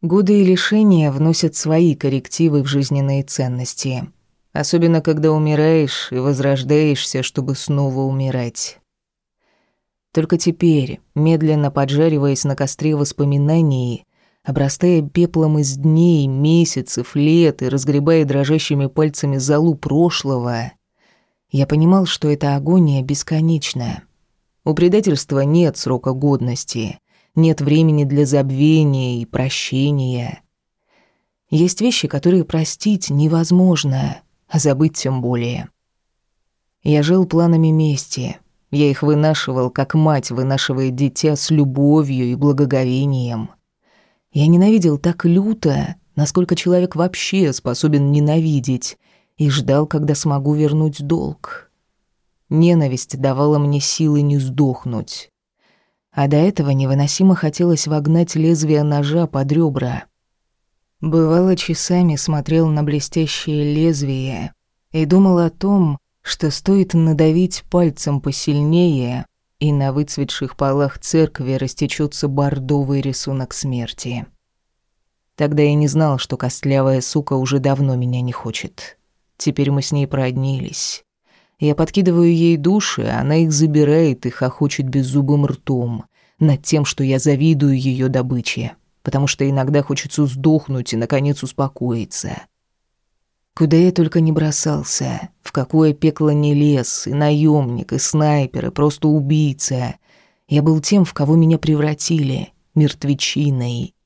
Годы и лишения вносят свои коррективы в жизненные ценности. Особенно, когда умираешь и возрождаешься, чтобы снова умирать. Только теперь, медленно поджариваясь на костре воспоминаний, обрастая пеплом из дней, месяцев, лет и разгребая дрожащими пальцами залу прошлого, я понимал, что эта агония бесконечна. У предательства нет срока годности, нет времени для забвения и прощения. Есть вещи, которые простить невозможно, а забыть тем более. Я жил планами мести. Я их вынашивал, как мать вынашивает дитя с любовью и благоговением. Я ненавидел так люто, насколько человек вообще способен ненавидеть, и ждал, когда смогу вернуть долг. Ненависть давала мне силы не сдохнуть. А до этого невыносимо хотелось вогнать лезвие ножа под ребра. Бывало, часами смотрел на блестящее лезвие и думал о том, что стоит надавить пальцем посильнее, и на выцветших полах церкви растечется бордовый рисунок смерти. Тогда я не знал, что костлявая сука уже давно меня не хочет. Теперь мы с ней прооднились. Я подкидываю ей души, она их забирает и хохочет беззубым ртом над тем, что я завидую ее добыче, потому что иногда хочется сдохнуть и, наконец, успокоиться. Куда я только не бросался, в какое пекло не лез, и наемник, и снайпер, и просто убийца. Я был тем, в кого меня превратили, мертвечиной.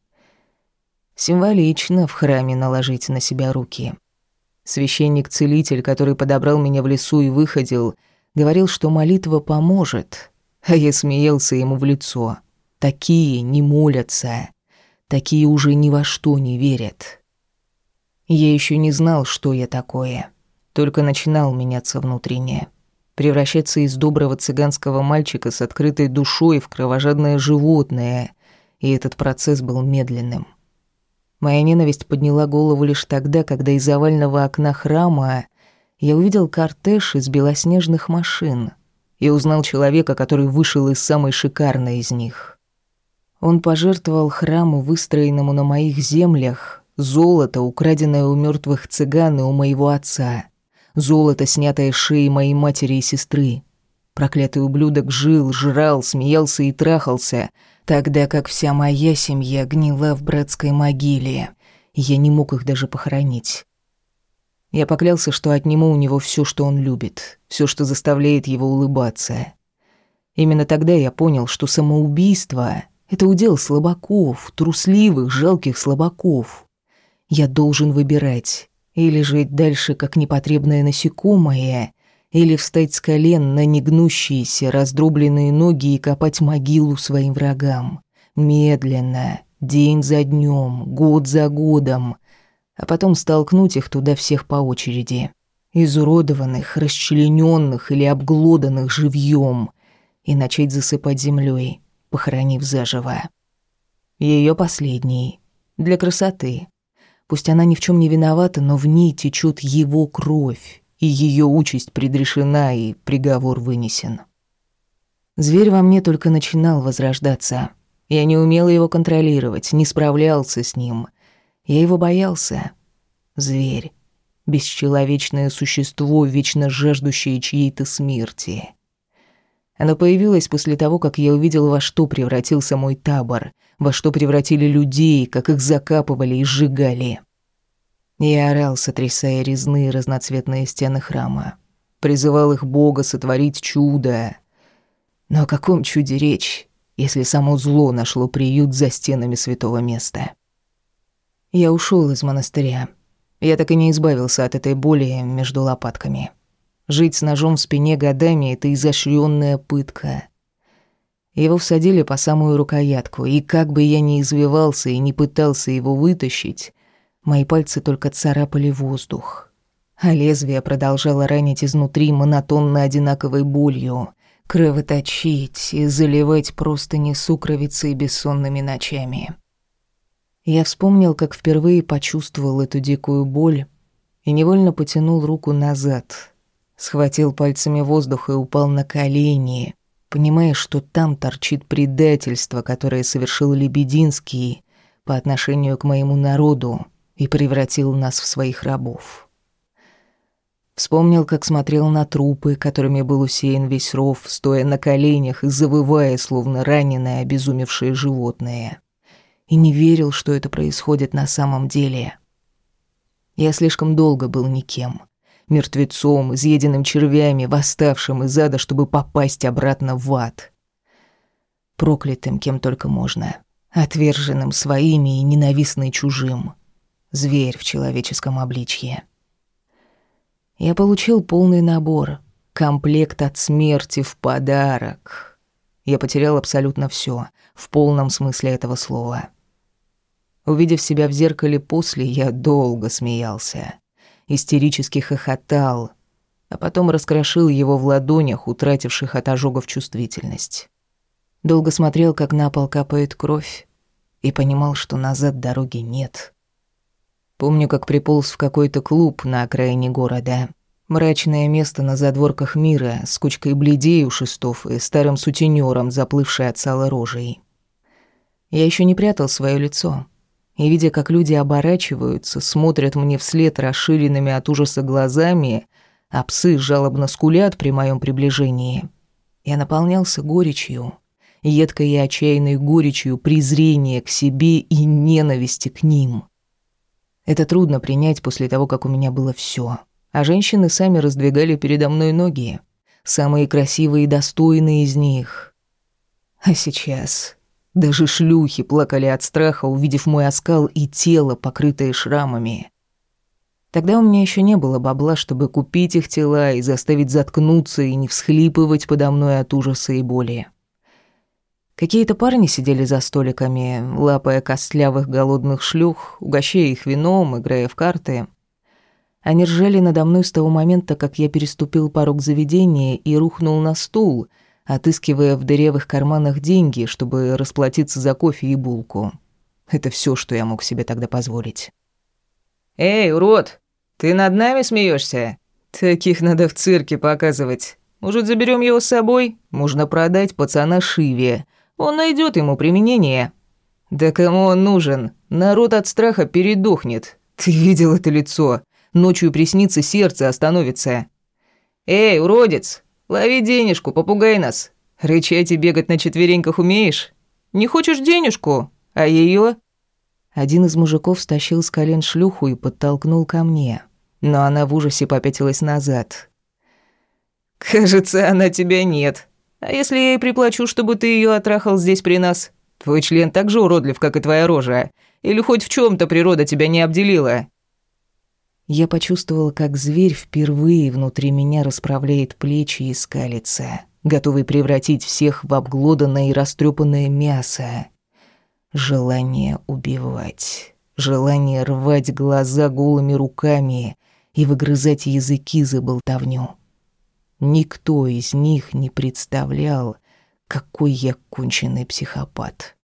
Символично в храме наложить на себя руки. Священник-целитель, который подобрал меня в лесу и выходил, говорил, что молитва поможет, а я смеялся ему в лицо. Такие не молятся, такие уже ни во что не верят. Я еще не знал, что я такое. Только начинал меняться внутренне. Превращаться из доброго цыганского мальчика с открытой душой в кровожадное животное. И этот процесс был медленным. Моя ненависть подняла голову лишь тогда, когда из овального окна храма я увидел кортеж из белоснежных машин и узнал человека, который вышел из самой шикарной из них. Он пожертвовал храму, выстроенному на моих землях, Золото, украденное у мертвых цыган и у моего отца. Золото, снятое с шеи моей матери и сестры. Проклятый ублюдок жил, жрал, смеялся и трахался, тогда как вся моя семья гнила в братской могиле, я не мог их даже похоронить. Я поклялся, что отниму у него все, что он любит, все, что заставляет его улыбаться. Именно тогда я понял, что самоубийство — это удел слабаков, трусливых, жалких слабаков. Я должен выбирать. Или жить дальше, как непотребное насекомое, или встать с колен на негнущиеся, раздробленные ноги и копать могилу своим врагам. Медленно, день за днем, год за годом, а потом столкнуть их туда всех по очереди. Изуродованных, расчлененных или обглоданных живьем, и начать засыпать землей, похоронив заживо. Ее последний. Для красоты. Пусть она ни в чем не виновата, но в ней течет его кровь, и ее участь предрешена, и приговор вынесен. Зверь во мне только начинал возрождаться. Я не умел его контролировать, не справлялся с ним. Я его боялся. Зверь. Бесчеловечное существо, вечно жаждущее чьей-то смерти. Оно появилось после того, как я увидел, во что превратился мой табор, во что превратили людей, как их закапывали и сжигали. Я орал, сотрясая резные разноцветные стены храма. Призывал их Бога сотворить чудо. Но о каком чуде речь, если само зло нашло приют за стенами святого места? Я ушел из монастыря. Я так и не избавился от этой боли между лопатками. Жить с ножом в спине годами — это изощренная пытка. Его всадили по самую рукоятку, и как бы я ни извивался и не пытался его вытащить, мои пальцы только царапали воздух. А лезвие продолжало ранить изнутри монотонно одинаковой болью, кровоточить и заливать просто не сукровицей бессонными ночами. Я вспомнил, как впервые почувствовал эту дикую боль и невольно потянул руку назад — Схватил пальцами воздух и упал на колени, понимая, что там торчит предательство, которое совершил Лебединский, по отношению к моему народу и превратил нас в своих рабов. Вспомнил, как смотрел на трупы, которыми был усеян весь ров, стоя на коленях и завывая, словно раненое, обезумевшее животное. И не верил, что это происходит на самом деле. Я слишком долго был никем. Мертвецом, изъеденным червями, восставшим из ада, чтобы попасть обратно в ад. Проклятым кем только можно. Отверженным своими и ненавистный чужим. Зверь в человеческом обличье. Я получил полный набор, комплект от смерти в подарок. Я потерял абсолютно все, в полном смысле этого слова. Увидев себя в зеркале после, я долго смеялся, истерически хохотал, а потом раскрошил его в ладонях, утративших от ожогов чувствительность. Долго смотрел, как на пол капает кровь, и понимал, что назад дороги нет. Помню, как приполз в какой-то клуб на окраине города. Мрачное место на задворках мира с кучкой бледей у шестов и старым сутенёром, заплывшей от сала рожей. Я еще не прятал свое лицо. И, видя, как люди оборачиваются, смотрят мне вслед расширенными от ужаса глазами, а псы жалобно скулят при моем приближении, я наполнялся горечью, едкой и отчаянной горечью презрения к себе и ненависти к ним. Это трудно принять после того, как у меня было все, а женщины сами раздвигали передо мной ноги, самые красивые и достойные из них. А сейчас даже шлюхи плакали от страха, увидев мой оскал и тело, покрытое шрамами. Тогда у меня еще не было бабла, чтобы купить их тела и заставить заткнуться и не всхлипывать подо мной от ужаса и боли. Какие-то парни сидели за столиками, лапая костлявых голодных шлюх, угощая их вином, играя в карты. Они ржали надо мной с того момента, как я переступил порог заведения и рухнул на стул, отыскивая в дырявых карманах деньги, чтобы расплатиться за кофе и булку. Это все, что я мог себе тогда позволить. «Эй, урод, ты над нами смеешься? Таких надо в цирке показывать. Может, заберем его с собой? Можно продать пацана Шиве. Он найдет ему применение. Да кому он нужен? Народ от страха передохнет. Ты видел это лицо? Ночью приснится сердце остановится. Эй, уродец, лови денежку, попугай нас. Рычать и бегать на четвереньках умеешь? Не хочешь денежку? А ее? Один из мужиков стащил с колен шлюху и подтолкнул ко мне. Но она в ужасе попятилась назад. «Кажется, она тебя нет», а если я ей приплачу, чтобы ты ее отрахал здесь при нас? Твой член так же уродлив, как и твоя рожа. Или хоть в чем то природа тебя не обделила?» Я почувствовал, как зверь впервые внутри меня расправляет плечи и скалится, готовый превратить всех в обглоданное и растрепанное мясо. Желание убивать, желание рвать глаза голыми руками и выгрызать языки за болтовню. Никто из них не представлял, какой я конченый психопат.